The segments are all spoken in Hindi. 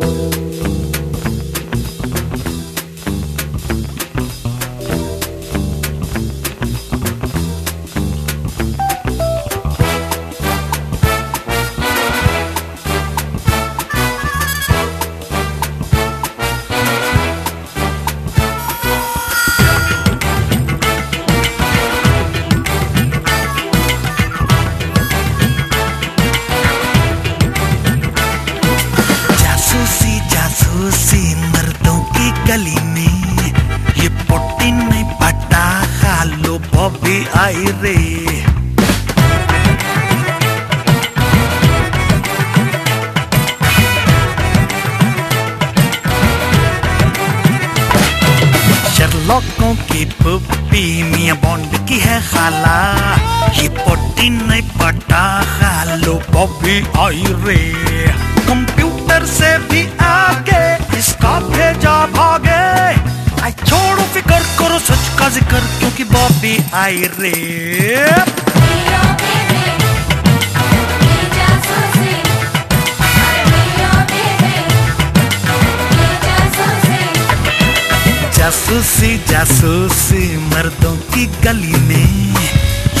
जासूसी आई रे। शर्लॉकों की पुप्पी मियाँ बॉन्ड की है खाला, ये पोटी नहीं पटा खालो बॉबी आई रे। Mi jaasusi. जासूसी जासूसी मर्दों की गली में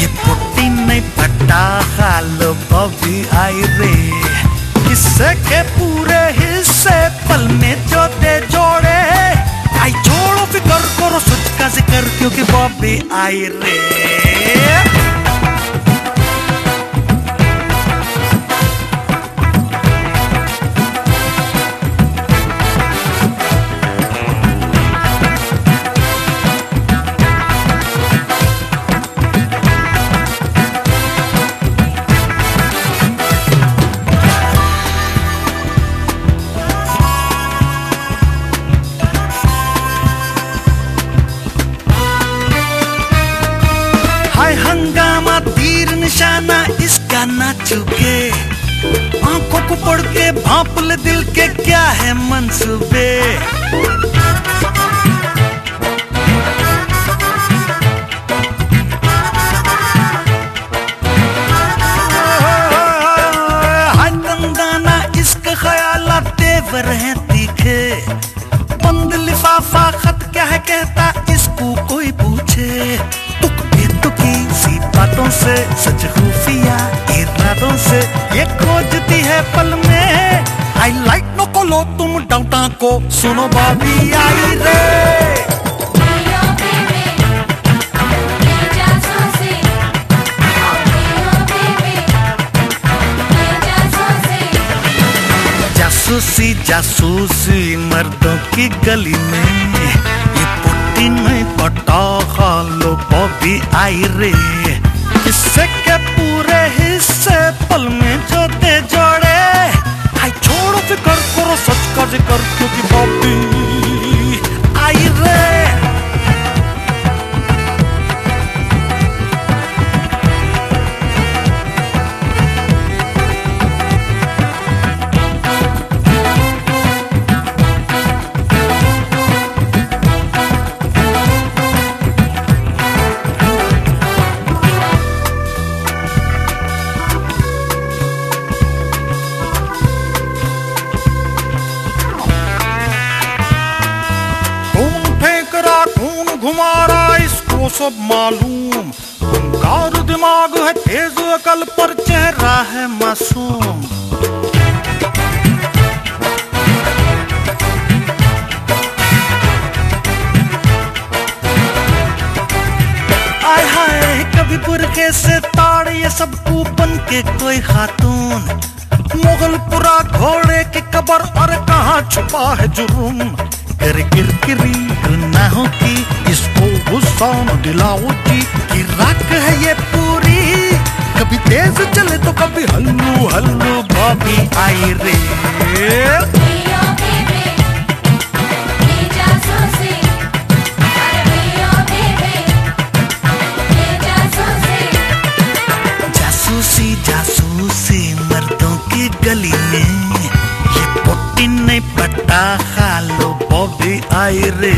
ये पुट्टी नहीं पटा हालो बॉबी आई रे किस्से के पूरे हिस्से पल ज़िक्र क्योंकि बॉबी आई निशाना इसका ना चुके। आँखों को पढ़ के भांप ले दिल के, क्या है मंसूबे तेवर हैं में आई लाइक नो को लो तुम डाउटा को सुनो बाबी आई रे. जासूसी जासूसी, मर्दों की गली में। ये पुट्टी नहीं पटा खालो बॉबी आई रे music or cookie सब मालूम। कार दिमाग है, तेज अकल पर चेहरा है मासूम। आय कभी से ताड़ ये सब कूपन के कोई खातून। मुगलपुरा घोड़े की कबर और कहा छुपा है जुर्म कर किरकिरी, गुनाहों की इसको गुस्सा जी की राख है ये पूरी कभी तेज चले तो कभी हल्लू हल्लू भाभी आई रे. जासूसी जासूसी मर्दों की गली में ये पोटी नहीं खालो बॉबी आई रे